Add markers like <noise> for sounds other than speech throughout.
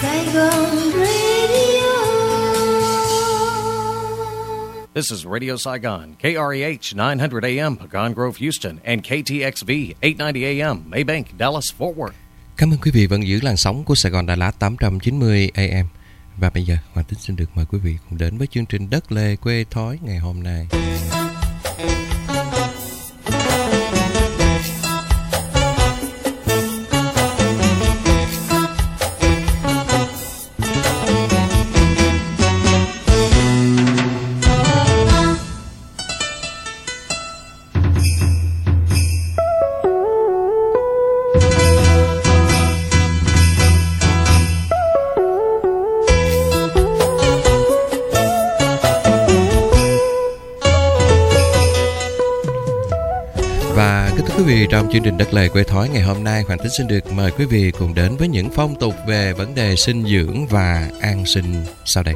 Saigon Radio. This is Radio Saigon, KREH 900 AM, Pecan Grove, Houston, and KTXV 890 AM, Maybank, Dallas, Fort Worth. Cảm ơn quý vị vẫn giữ làn sóng của Sài Gòn Đà Lạt 890 AM. Và bây giờ Hoàng Tính xin được mời quý vị cùng đến với chương trình Đất Lê Quê Thói ngày hôm nay. Trong chương trình Đất Lề Quê Thói ngày hôm nay, Hoàng Tính xin được mời quý vị cùng đến với những phong tục về vấn đề sinh dưỡng và an sinh sau đây.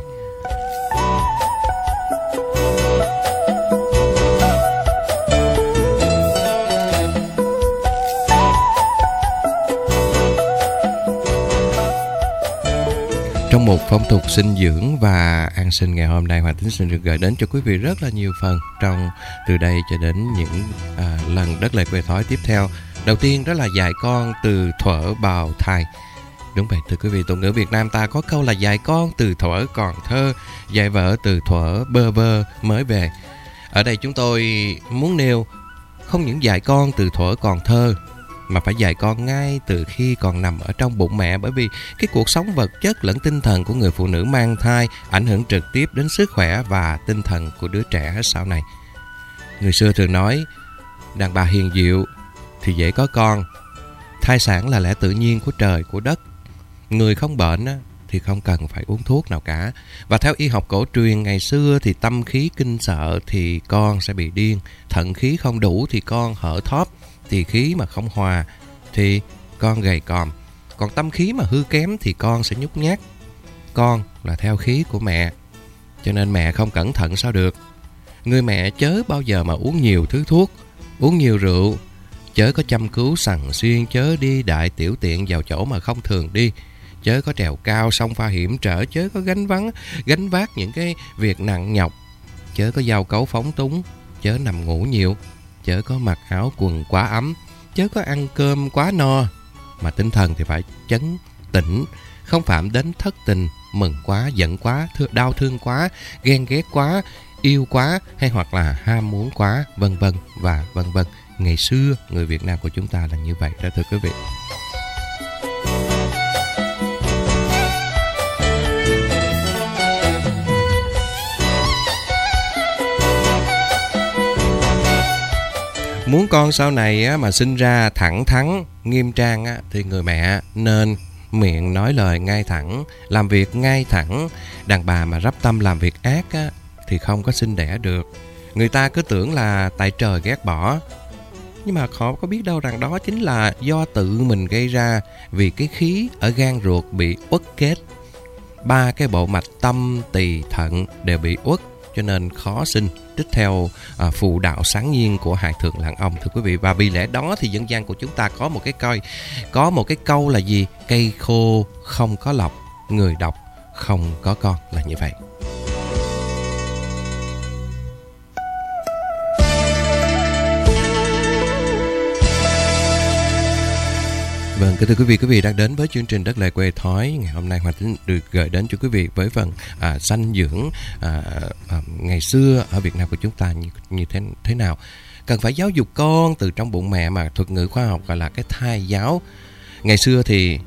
Trong một phong tục sinh dưỡng và an sinh ngày hôm nay Hoàng Tính xin được gửi đến cho quý vị rất là nhiều phần trong từ đây cho đến những à, lần đất lệ quê thói tiếp theo. Đầu tiên đó là dạy con từ thuở bào thai. Đúng vậy thưa quý vị, tục ngữ Việt Nam ta có câu là dạy con từ thuở còn thơ, dạy vợ từ thuở bơ vơ mới về. Ở đây chúng tôi muốn nêu không những dạy con từ thuở còn thơ mà phải dạy con ngay từ khi còn nằm ở trong bụng mẹ bởi vì cái cuộc sống vật chất lẫn tinh thần của người phụ nữ mang thai ảnh hưởng trực tiếp đến sức khỏe và tinh thần của đứa trẻ sau này. Người xưa thường nói đàn bà hiền diệu thì dễ có con. Thai sản là lẽ tự nhiên của trời của đất. Người không bệnh á, thì không cần phải uống thuốc nào cả. Và theo y học cổ truyền ngày xưa thì tâm khí kinh sợ thì con sẽ bị điên, thận khí không đủ thì con hở thóp, thì khí mà không hòa thì con gầy còm. Còn tâm khí mà hư kém thì con sẽ nhút nhát. Con là theo khí của mẹ, cho nên mẹ không cẩn thận sao được. Người mẹ chớ bao giờ mà uống nhiều thứ thuốc, uống nhiều rượu, chớ có chăm cứu sằng xuyên, chớ đi đại tiểu tiện vào chỗ mà không thường đi chớ có trèo cao sông pha hiểm trở chớ có gánh vắng gánh vác những cái việc nặng nhọc chớ có giao cấu phóng túng chớ nằm ngủ nhiều chớ có mặc áo quần quá ấm chớ có ăn cơm quá no mà tinh thần thì phải chấn tĩnh không phạm đến thất tình mừng quá giận quá thương, đau thương quá ghen ghét quá yêu quá hay hoặc là ham muốn quá vân vân và vân vân. Ngày xưa người Việt Nam của chúng ta là như vậy đó thưa quý vị. Muốn con sau này á, mà sinh ra thẳng thắn, nghiêm trang á, thì người mẹ nên miệng nói lời ngay thẳng, làm việc ngay thẳng. Đàn bà mà rắp tâm làm việc ác á, thì không có sinh đẻ được. Người ta cứ tưởng là tại trời ghét bỏ. Nhưng mà họ có biết đâu rằng đó chính là do tự mình gây ra vì cái khí ở gan ruột bị uất kết. Ba cái bộ mạch tâm, tỳ, thận đều bị uất cho nên khó sinh tích theo à, phù đạo sáng nhiên của hải thượng lạng ông thưa quý vị. Và vì lẽ đó thì dân gian của chúng ta có một cái coi có một cái câu là gì? Cây khô không có lọc người độc không có con là như vậy. Vâng, kính thưa quý vị, quý vị đang đến với chương trình Đất Lệ Quê Thói. Ngày hôm nay Hoàng Tính được gửi đến cho quý vị với phần à, sanh dưỡng à, à, ngày xưa ở Việt Nam của chúng ta như, như thế thế nào. Cần phải giáo dục con từ trong bụng mẹ mà thuật ngữ khoa học gọi là cái thai giáo. Ngày xưa thì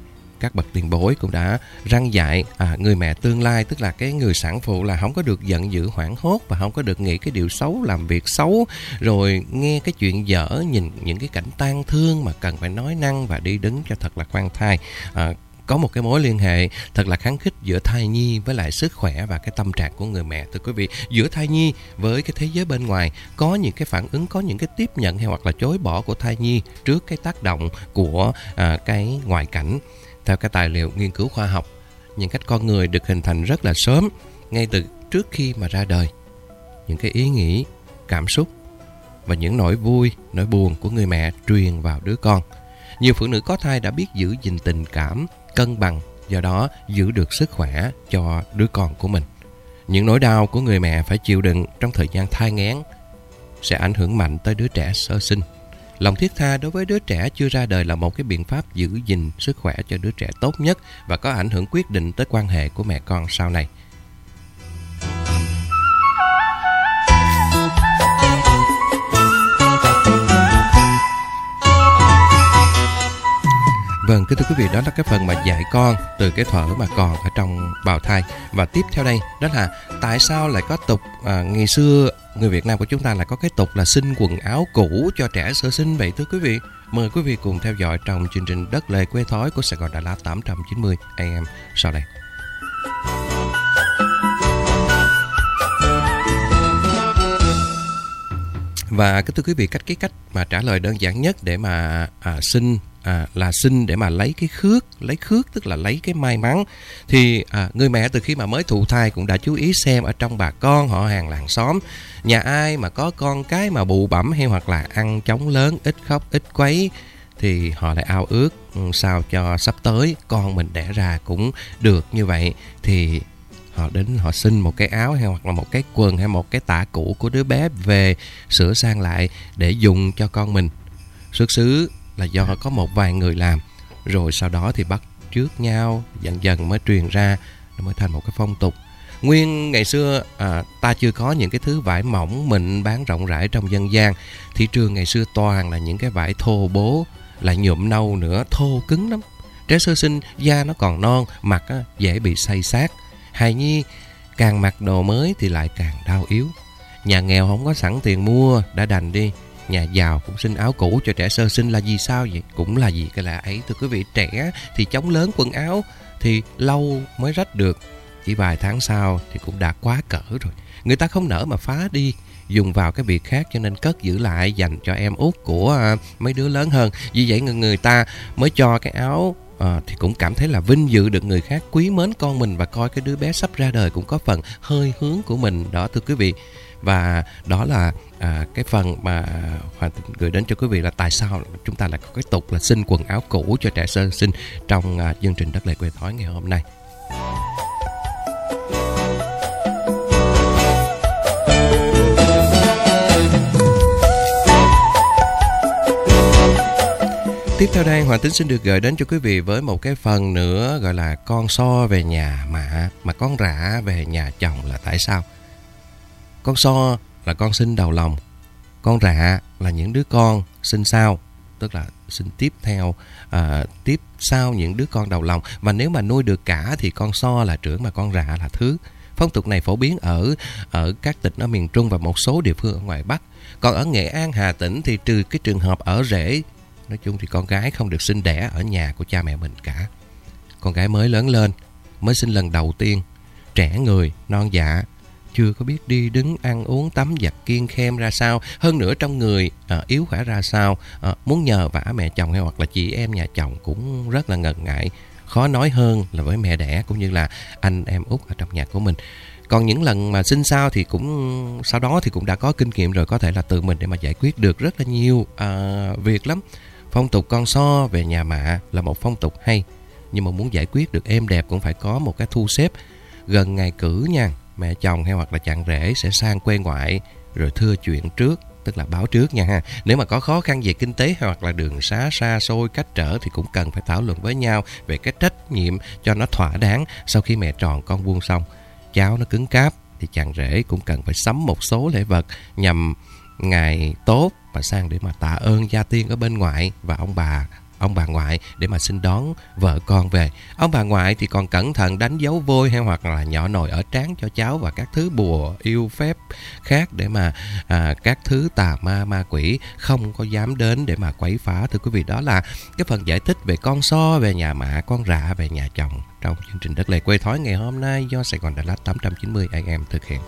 các bậc tiền bối cũng đã răng dạy à, người mẹ tương lai tức là cái người sản phụ là không có được giận dữ hoảng hốt và không có được nghĩ cái điều xấu làm việc xấu rồi nghe cái chuyện dở nhìn những cái cảnh tang thương mà cần phải nói năng và đi đứng cho thật là khoan thai. À, có một cái mối liên hệ thật là kháng khích giữa thai nhi với lại sức khỏe và cái tâm trạng của người mẹ thưa quý vị giữa thai nhi với cái thế giới bên ngoài có những cái phản ứng có những cái tiếp nhận hay hoặc là chối bỏ của thai nhi trước cái tác động của à, cái ngoại cảnh theo cái tài liệu nghiên cứu khoa học, những cách con người được hình thành rất là sớm, ngay từ trước khi mà ra đời. Những cái ý nghĩ, cảm xúc và những nỗi vui, nỗi buồn của người mẹ truyền vào đứa con. Nhiều phụ nữ có thai đã biết giữ gìn tình cảm, cân bằng, do đó giữ được sức khỏe cho đứa con của mình. Những nỗi đau của người mẹ phải chịu đựng trong thời gian thai nghén sẽ ảnh hưởng mạnh tới đứa trẻ sơ sinh. Lòng thiết tha đối với đứa trẻ chưa ra đời là một cái biện pháp giữ gìn sức khỏe cho đứa trẻ tốt nhất và có ảnh hưởng quyết định tới quan hệ của mẹ con sau này. Vâng, kính thưa quý vị, đó là cái phần mà dạy con từ cái thuở mà còn ở trong bào thai. Và tiếp theo đây, đó là tại sao lại có tục à, ngày xưa người Việt Nam của chúng ta lại có cái tục là xin quần áo cũ cho trẻ sơ sinh vậy thưa quý vị. Mời quý vị cùng theo dõi trong chương trình Đất Lề Quê Thói của Sài Gòn Đà Lạt 890 AM sau đây. Và cái thưa quý vị cách cái cách mà trả lời đơn giản nhất để mà à, xin à, là xin để mà lấy cái khước lấy khước tức là lấy cái may mắn. Thì à, người mẹ từ khi mà mới thụ thai cũng đã chú ý xem ở trong bà con họ hàng làng xóm nhà ai mà có con cái mà bụ bẩm hay hoặc là ăn chóng lớn ít khóc ít quấy thì họ lại ao ước ừ, sao cho sắp tới con mình đẻ ra cũng được như vậy. Thì họ đến họ xin một cái áo hay hoặc là một cái quần hay một cái tả cũ của đứa bé về sửa sang lại để dùng cho con mình. Xuất xứ là do có một vài người làm. Rồi sau đó thì bắt trước nhau dần dần mới truyền ra nó mới thành một cái phong tục. Nguyên ngày xưa à, ta chưa có những cái thứ vải mỏng mịn bán rộng rãi trong dân gian. Thị trường ngày xưa toàn là những cái vải thô bố lại nhuộm nâu nữa thô cứng lắm. Trẻ sơ sinh da nó còn non mặt á, dễ bị say sát. Hài nhi càng mặc đồ mới thì lại càng đau yếu. Nhà nghèo không có sẵn tiền mua đã đành đi nhà giàu cũng xin áo cũ cho trẻ sơ sinh là gì sao vậy? Cũng là gì cái lạ ấy. Thưa quý vị trẻ thì chống lớn quần áo thì lâu mới rách được. Chỉ vài tháng sau thì cũng đã quá cỡ rồi. Người ta không nỡ mà phá đi dùng vào cái việc khác cho nên cất giữ lại dành cho em út của à, mấy đứa lớn hơn. Vì vậy người, người ta mới cho cái áo à, thì cũng cảm thấy là vinh dự được người khác quý mến con mình và coi cái đứa bé sắp ra đời cũng có phần hơi hướng của mình. Đó thưa quý vị và đó là à, cái phần mà Hoàng gửi đến cho quý vị là tại sao chúng ta lại có cái tục là xin quần áo cũ cho trẻ sơ sinh trong à, chương trình đất lệ quê thói ngày hôm nay. Tiếp theo đây Hoàng Tính xin được gửi đến cho quý vị với một cái phần nữa gọi là con so về nhà mà mà con rã về nhà chồng là tại sao? Con so là con sinh đầu lòng. Con rạ là những đứa con sinh sau, tức là sinh tiếp theo, à, tiếp sau những đứa con đầu lòng. Và nếu mà nuôi được cả thì con so là trưởng mà con rạ là thứ. Phong tục này phổ biến ở ở các tỉnh ở miền Trung và một số địa phương ở ngoài Bắc. Còn ở Nghệ An, Hà Tĩnh thì trừ cái trường hợp ở rễ, nói chung thì con gái không được sinh đẻ ở nhà của cha mẹ mình cả. Con gái mới lớn lên, mới sinh lần đầu tiên, trẻ người, non dạ chưa có biết đi đứng ăn uống tắm giặt kiêng khem ra sao. Hơn nữa trong người à, yếu khỏe ra sao. À, muốn nhờ vả mẹ chồng hay hoặc là chị em nhà chồng cũng rất là ngần ngại. Khó nói hơn là với mẹ đẻ cũng như là anh em út ở trong nhà của mình. Còn những lần mà sinh sao thì cũng sau đó thì cũng đã có kinh nghiệm rồi có thể là tự mình để mà giải quyết được rất là nhiều à, việc lắm. Phong tục con so về nhà mạ là một phong tục hay nhưng mà muốn giải quyết được êm đẹp cũng phải có một cái thu xếp gần ngày cử nha mẹ chồng hay hoặc là chàng rể sẽ sang quê ngoại rồi thưa chuyện trước, tức là báo trước nha ha. Nếu mà có khó khăn về kinh tế hoặc là đường xá xa xôi cách trở thì cũng cần phải thảo luận với nhau về cái trách nhiệm cho nó thỏa đáng sau khi mẹ tròn con vuông xong. Cháu nó cứng cáp thì chàng rể cũng cần phải sắm một số lễ vật nhằm ngày tốt và sang để mà tạ ơn gia tiên ở bên ngoại và ông bà ông bà ngoại để mà xin đón vợ con về. Ông bà ngoại thì còn cẩn thận đánh dấu vôi hay hoặc là nhỏ nồi ở trán cho cháu và các thứ bùa yêu phép khác để mà à, các thứ tà ma ma quỷ không có dám đến để mà quấy phá. Thưa quý vị đó là cái phần giải thích về con so, về nhà mạ, con rạ, về nhà chồng trong chương trình Đất Lệ Quê Thói ngày hôm nay do Sài Gòn Đà Lạt 890 AM thực hiện.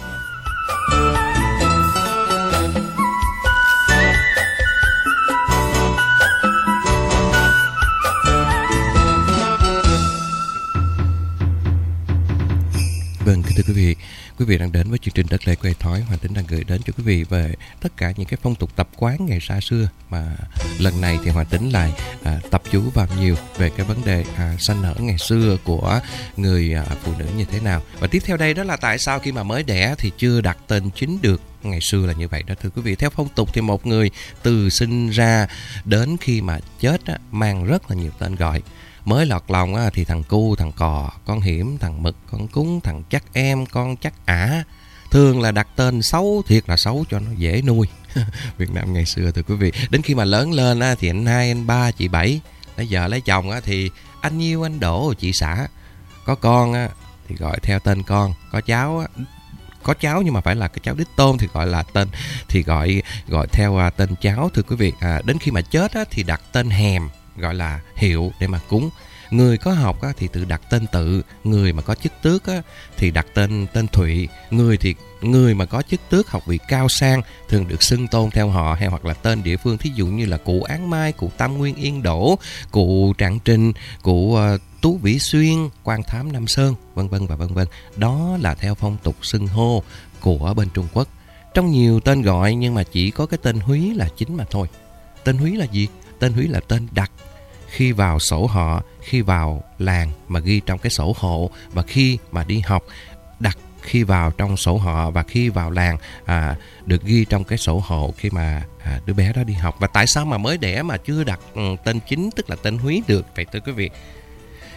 Vâng, kính thưa quý vị, quý vị đang đến với chương trình Đất Lệ Quê Thói. Hoàng Tính đang gửi đến cho quý vị về tất cả những cái phong tục tập quán ngày xa xưa mà lần này thì Hoàng Tính lại à, tập chú vào nhiều về cái vấn đề à, sanh nở ngày xưa của người à, phụ nữ như thế nào. Và tiếp theo đây đó là tại sao khi mà mới đẻ thì chưa đặt tên chính được ngày xưa là như vậy đó thưa quý vị theo phong tục thì một người từ sinh ra đến khi mà chết á, mang rất là nhiều tên gọi mới lọt lòng á, thì thằng cu thằng cò con hiểm thằng mực con cúng thằng chắc em con chắc ả. Thường là đặt tên xấu thiệt là xấu cho nó dễ nuôi. <laughs> Việt Nam ngày xưa thưa quý vị đến khi mà lớn lên á, thì anh hai anh ba chị bảy lấy vợ lấy chồng á, thì anh yêu anh đổ chị xã. Có con á, thì gọi theo tên con có cháu á, có cháu nhưng mà phải là cái cháu đích tôn thì gọi là tên thì gọi gọi theo à, tên cháu thưa quý vị. À, đến khi mà chết á, thì đặt tên hèm gọi là hiệu để mà cúng. Người có học á, thì tự đặt tên tự người mà có chức tước á, thì đặt tên tên thụy người thì người mà có chức tước học vị cao sang thường được xưng tôn theo họ hay hoặc là tên địa phương thí dụ như là cụ án mai cụ tam nguyên yên đỗ cụ trạng trình cụ uh, tú vĩ xuyên quan thám nam sơn vân vân và vân vân. Đó là theo phong tục xưng hô của bên trung quốc. Trong nhiều tên gọi nhưng mà chỉ có cái tên húy là chính mà thôi. Tên húy là gì? Tên húy là tên đặt khi vào sổ họ khi vào làng mà ghi trong cái sổ hộ và khi mà đi học đặt khi vào trong sổ họ và khi vào làng à, được ghi trong cái sổ hộ khi mà à, đứa bé đó đi học. Và tại sao mà mới đẻ mà chưa đặt um, tên chính tức là tên húy được? Vậy thưa quý vị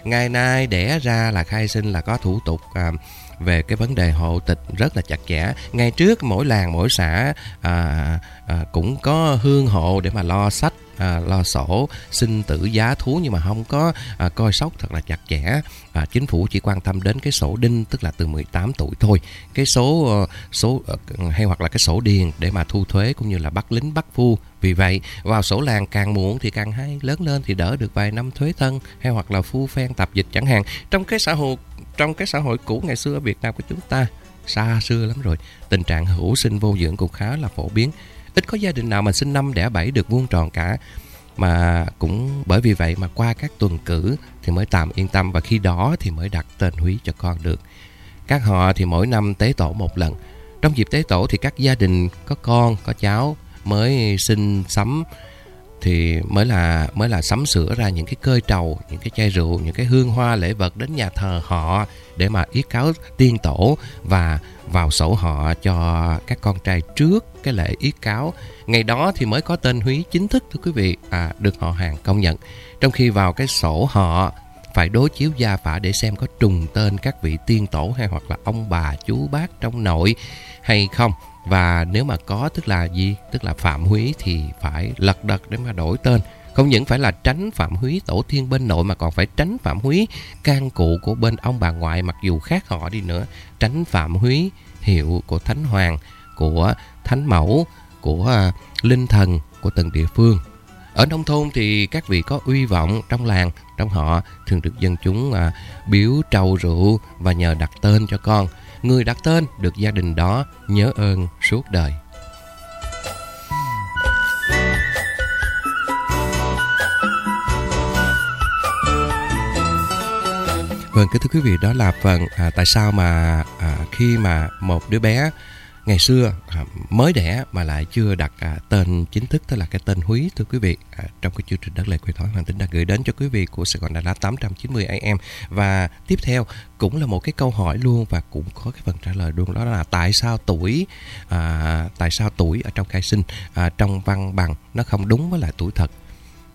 ngày nay đẻ ra là khai sinh là có thủ tục à, về cái vấn đề hộ tịch rất là chặt chẽ. Ngày trước mỗi làng mỗi xã à, à, cũng có hương hộ để mà lo sách à, lo sổ xin tử giá thú nhưng mà không có à, coi sóc thật là chặt chẽ. À, chính phủ chỉ quan tâm đến cái sổ đinh tức là từ 18 tuổi thôi. Cái số ờ, số ờ, hay hoặc là cái sổ điền để mà thu thuế cũng như là bắt lính bắt phu vì vậy vào sổ làng càng muộn thì càng hay lớn lên thì đỡ được vài năm thuế thân hay hoặc là phu phen tập dịch chẳng hạn. Trong cái xã hội trong cái xã hội cũ ngày xưa ở Việt Nam của chúng ta, xa xưa lắm rồi. Tình trạng hữu sinh vô dưỡng cũng khá là phổ biến. Ít có gia đình nào mà sinh năm đẻ bảy được vuông tròn cả. Mà cũng bởi vì vậy mà qua các tuần cử thì mới tạm yên tâm và khi đó thì mới đặt tên húy cho con được. Các họ thì mỗi năm tế tổ một lần. Trong dịp tế tổ thì các gia đình có con, có cháu mới sinh sắm thì mới là mới là sắm sửa ra những cái cơi trầu, những cái chai rượu, những cái hương hoa lễ vật đến nhà thờ họ để mà yết cáo tiên tổ và vào sổ họ cho các con trai trước cái lễ yết cáo. Ngày đó thì mới có tên húy chính thức thưa quý vị, à, được họ hàng công nhận. Trong khi vào cái sổ họ phải đối chiếu gia phả để xem có trùng tên các vị tiên tổ hay hoặc là ông bà chú bác trong nội hay không và nếu mà có tức là gì? Tức là phạm húy thì phải lật đật để mà đổi tên. Không những phải là tránh phạm húy tổ tiên bên nội mà còn phải tránh phạm húy can cụ của bên ông bà ngoại mặc dù khác họ đi nữa. Tránh phạm húy hiệu của thánh hoàng của thánh mẫu của à, linh thần của từng địa phương. Ở nông thôn thì các vị có uy vọng trong làng trong họ thường được dân chúng à, biếu trầu rượu và nhờ đặt tên cho con người đặt tên được gia đình đó nhớ ơn suốt đời. Vâng, kính thưa quý vị, đó là phần à, tại sao mà à, khi mà một đứa bé ngày xưa à, mới đẻ mà lại chưa đặt à, tên chính thức tức là cái tên Húy thưa quý vị à, trong cái chương trình đất lệ quê thói hoàng tính đã gửi đến cho quý vị của Sài Gòn Đà Lạt 890 AM và tiếp theo cũng là một cái câu hỏi luôn và cũng có cái phần trả lời luôn đó là tại sao tuổi à, tại sao tuổi ở trong khai sinh à, trong văn bằng nó không đúng với lại tuổi thật?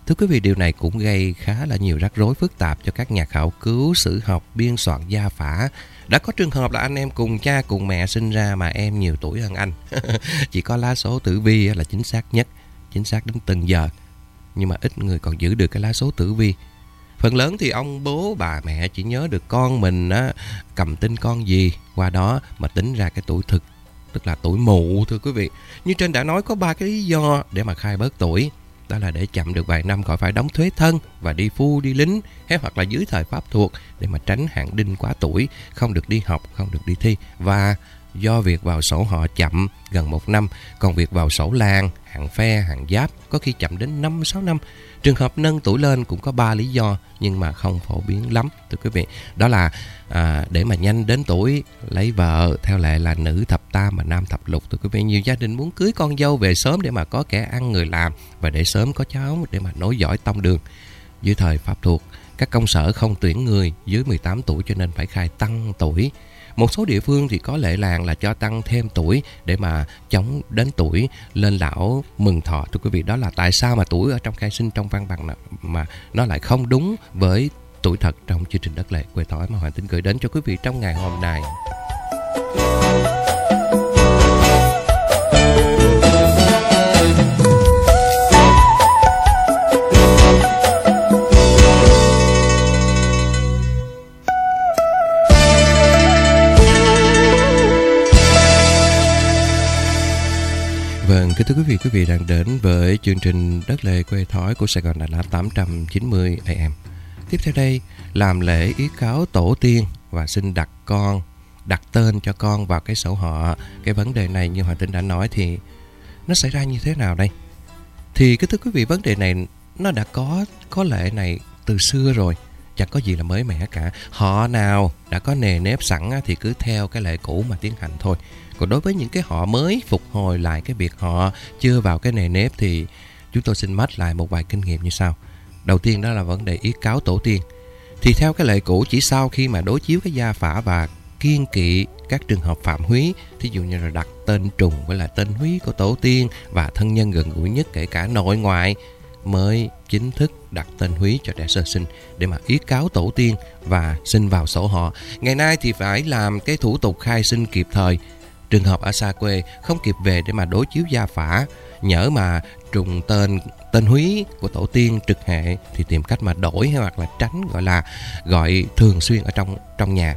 Thưa quý vị, điều này cũng gây khá là nhiều rắc rối phức tạp cho các nhà khảo cứu, sử học, biên soạn gia phả đã có trường hợp là anh em cùng cha cùng mẹ sinh ra mà em nhiều tuổi hơn anh. <laughs> Chỉ có lá số tử vi là chính xác nhất, chính xác đến từng giờ. Nhưng mà ít người còn giữ được cái lá số tử vi. Phần lớn thì ông bố bà mẹ chỉ nhớ được con mình á, cầm tin con gì qua đó mà tính ra cái tuổi thực tức là tuổi mụ thưa quý vị. Như trên đã nói có ba cái lý do để mà khai bớt tuổi đó là để chậm được vài năm khỏi phải đóng thuế thân và đi phu, đi lính, hay hoặc là dưới thời pháp thuộc để mà tránh hạn đinh quá tuổi, không được đi học, không được đi thi. Và do việc vào sổ họ chậm gần một năm, còn việc vào sổ làng, hàng phe, hàng giáp có khi chậm đến 5-6 năm. Trường hợp nâng tuổi lên cũng có 3 lý do nhưng mà không phổ biến lắm thưa quý vị. Đó là à, để mà nhanh đến tuổi lấy vợ theo lệ là nữ thập tam mà nam thập lục thưa quý vị. Nhiều gia đình muốn cưới con dâu về sớm để mà có kẻ ăn người làm và để sớm có cháu để mà nối dõi tông đường. Dưới thời Pháp thuộc, các công sở không tuyển người dưới 18 tuổi cho nên phải khai tăng tuổi một số địa phương thì có lệ làng là cho tăng thêm tuổi để mà chống đến tuổi lên lão mừng thọ. Thưa quý vị, đó là tại sao mà tuổi ở trong khai sinh trong văn bằng mà nó lại không đúng với tuổi thật trong chương trình đất lệ quê thói mà Hoàng Tính gửi đến cho quý vị trong ngày hôm nay. Kính thưa quý vị, quý vị đang đến với chương trình Đất lề Quê Thói của Sài Gòn Đà Lạt 890 AM. Tiếp theo đây, làm lễ ý cáo tổ tiên và xin đặt con, đặt tên cho con vào cái sổ họ. Cái vấn đề này như Hoàng Tinh đã nói thì nó xảy ra như thế nào đây? Thì kính thưa quý vị, vấn đề này nó đã có có lệ này từ xưa rồi chẳng có gì là mới mẻ cả họ nào đã có nề nếp sẵn thì cứ theo cái lệ cũ mà tiến hành thôi còn đối với những cái họ mới phục hồi lại cái việc họ chưa vào cái nề nếp thì chúng tôi xin mách lại một vài kinh nghiệm như sau. Đầu tiên đó là vấn đề yết cáo tổ tiên. Thì theo cái lệ cũ chỉ sau khi mà đối chiếu cái gia phả và kiên kỵ các trường hợp phạm húy, thí dụ như là đặt tên trùng với là tên húy của tổ tiên và thân nhân gần gũi nhất kể cả nội ngoại mới chính thức đặt tên húy cho trẻ sơ sinh để mà yết cáo tổ tiên và sinh vào sổ họ. Ngày nay thì phải làm cái thủ tục khai sinh kịp thời Trường hợp ở xa quê không kịp về để mà đối chiếu gia phả, nhỡ mà trùng tên tên húy của tổ tiên trực hệ thì tìm cách mà đổi hay hoặc là tránh gọi là gọi thường xuyên ở trong trong nhà.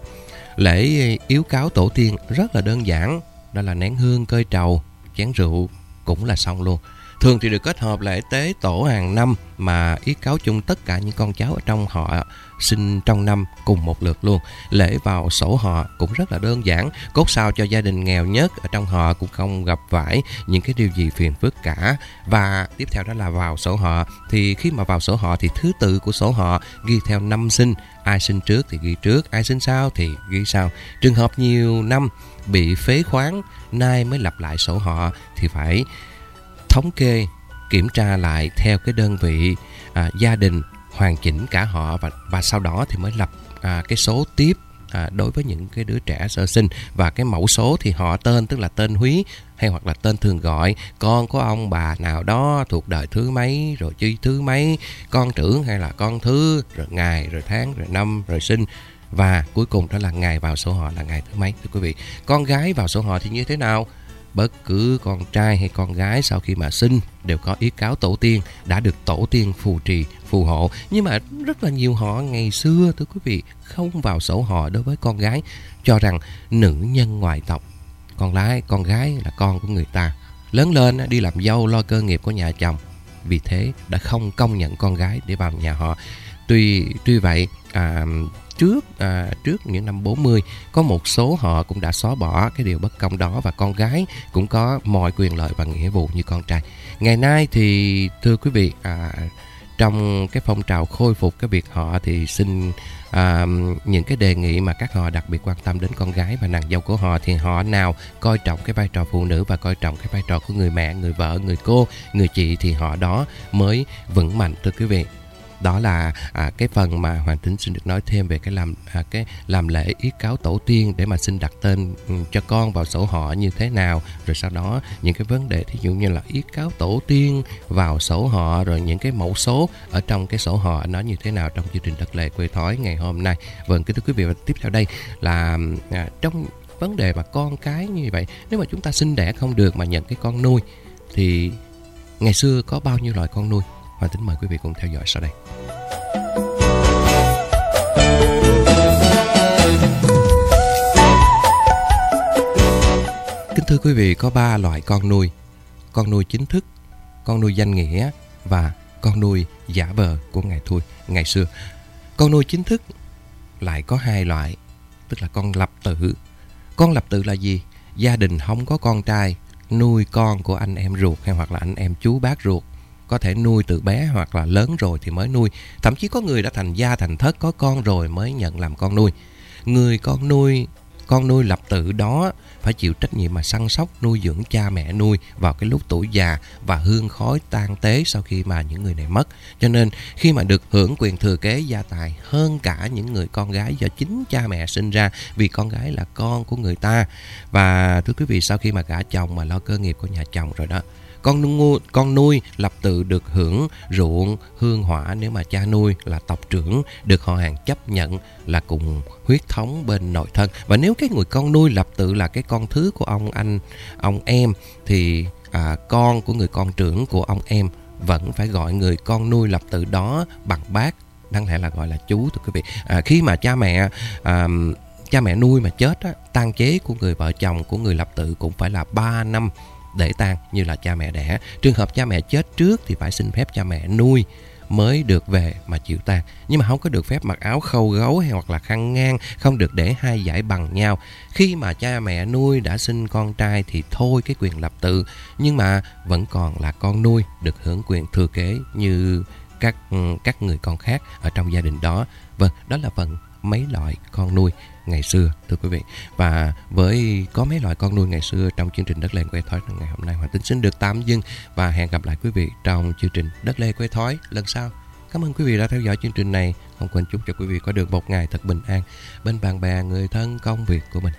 Lễ yếu cáo tổ tiên rất là đơn giản, đó là nén hương cơi trầu, chén rượu cũng là xong luôn. Thường thì được kết hợp lễ tế tổ hàng năm mà yết cáo chung tất cả những con cháu ở trong họ sinh trong năm cùng một lượt luôn. Lễ vào sổ họ cũng rất là đơn giản, cốt sao cho gia đình nghèo nhất ở trong họ cũng không gặp phải những cái điều gì phiền phức cả. Và tiếp theo đó là vào sổ họ thì khi mà vào sổ họ thì thứ tự của sổ họ ghi theo năm sinh, ai sinh trước thì ghi trước, ai sinh sau thì ghi sau. Trường hợp nhiều năm bị phế khoáng, nay mới lập lại sổ họ thì phải thống kê kiểm tra lại theo cái đơn vị à, gia đình hoàn chỉnh cả họ và và sau đó thì mới lập à, cái số tiếp à, đối với những cái đứa trẻ sơ sinh. Và cái mẫu số thì họ tên tức là tên húy hay hoặc là tên thường gọi con của ông bà nào đó thuộc đời thứ mấy rồi chi thứ mấy con trưởng hay là con thứ rồi ngày rồi tháng rồi năm rồi sinh. Và cuối cùng đó là ngày vào sổ họ là ngày thứ mấy. Thưa quý vị con gái vào sổ họ thì như thế nào? Bất cứ con trai hay con gái sau khi mà sinh đều có ý cáo tổ tiên, đã được tổ tiên phù trì, phù hộ. Nhưng mà rất là nhiều họ ngày xưa, thưa quý vị, không vào sổ họ đối với con gái, cho rằng nữ nhân ngoại tộc, con lái, con gái là con của người ta. Lớn lên đi làm dâu lo cơ nghiệp của nhà chồng, vì thế đã không công nhận con gái để vào nhà họ tuy tuy vậy à, trước à, trước những năm 40 có một số họ cũng đã xóa bỏ cái điều bất công đó và con gái cũng có mọi quyền lợi và nghĩa vụ như con trai. Ngày nay thì thưa quý vị à, trong cái phong trào khôi phục cái việc họ thì xin à, những cái đề nghị mà các họ đặc biệt quan tâm đến con gái và nàng dâu của họ thì họ nào coi trọng cái vai trò phụ nữ và coi trọng cái vai trò của người mẹ, người vợ, người cô, người chị thì họ đó mới vững mạnh thưa quý vị đó là à, cái phần mà hoàng tính xin được nói thêm về cái làm à, cái làm lễ yết cáo tổ tiên để mà xin đặt tên ừ, cho con vào sổ họ như thế nào. Rồi sau đó những cái vấn đề thí dụ như là yết cáo tổ tiên vào sổ họ rồi những cái mẫu số ở trong cái sổ họ nó như thế nào trong chương trình đặc lệ quê thói ngày hôm nay. Vâng kính thưa quý vị và tiếp theo đây là à, trong vấn đề mà con cái như vậy nếu mà chúng ta sinh đẻ không được mà nhận cái con nuôi thì ngày xưa có bao nhiêu loại con nuôi? Hoàng tính mời quý vị cùng theo dõi sau đây. Kính thưa quý vị, có ba loại con nuôi. Con nuôi chính thức, con nuôi danh nghĩa và con nuôi giả vờ của ngày thôi, ngày xưa. Con nuôi chính thức lại có hai loại, tức là con lập tự. Con lập tự là gì? gia đình không có con trai nuôi con của anh em ruột hay hoặc là anh em chú bác ruột có thể nuôi từ bé hoặc là lớn rồi thì mới nuôi thậm chí có người đã thành gia, thành thất, có con rồi mới nhận làm con nuôi người con nuôi con nuôi lập tự đó phải chịu trách nhiệm mà săn sóc, nuôi dưỡng cha mẹ nuôi vào cái lúc tuổi già và hương khói tan tế sau khi mà những người này mất. Cho nên khi mà được hưởng quyền thừa kế gia tài hơn cả những người con gái do chính cha mẹ sinh ra, vì con gái là con của người ta. Và thưa quý vị, sau khi mà gả chồng mà lo cơ nghiệp của nhà chồng rồi đó con nuôi, con nuôi lập tự được hưởng ruộng hương hỏa nếu mà cha nuôi là tộc trưởng được họ hàng chấp nhận là cùng huyết thống bên nội thân. Và nếu cái người con nuôi lập tự là cái con thứ của ông anh ông em thì à, con của người con trưởng của ông em vẫn phải gọi người con nuôi lập tự đó bằng bác đáng lẽ là gọi là chú thưa quý vị. À, khi mà cha mẹ à, cha mẹ nuôi mà chết á, tang chế của người vợ chồng của người lập tự cũng phải là 3 năm để tang như là cha mẹ đẻ. Trường hợp cha mẹ chết trước thì phải xin phép cha mẹ nuôi mới được về mà chịu tang. Nhưng mà không có được phép mặc áo khâu gấu hay hoặc là khăn ngang, không được để hai giải bằng nhau. Khi mà cha mẹ nuôi đã sinh con trai thì thôi cái quyền lập tự, nhưng mà vẫn còn là con nuôi được hưởng quyền thừa kế như các các người con khác ở trong gia đình đó. Vâng đó là phần mấy loại con nuôi ngày xưa, thưa quý vị. Và với có mấy loại con nuôi ngày xưa trong chương trình đất liền quê thói ngày hôm nay, hoàng tính xin được tạm dừng và hẹn gặp lại quý vị trong chương trình đất lê quê thói lần sau. Cảm ơn quý vị đã theo dõi chương trình này. Không quên chúc cho quý vị có được một ngày thật bình an bên bạn bè, người thân, công việc của mình.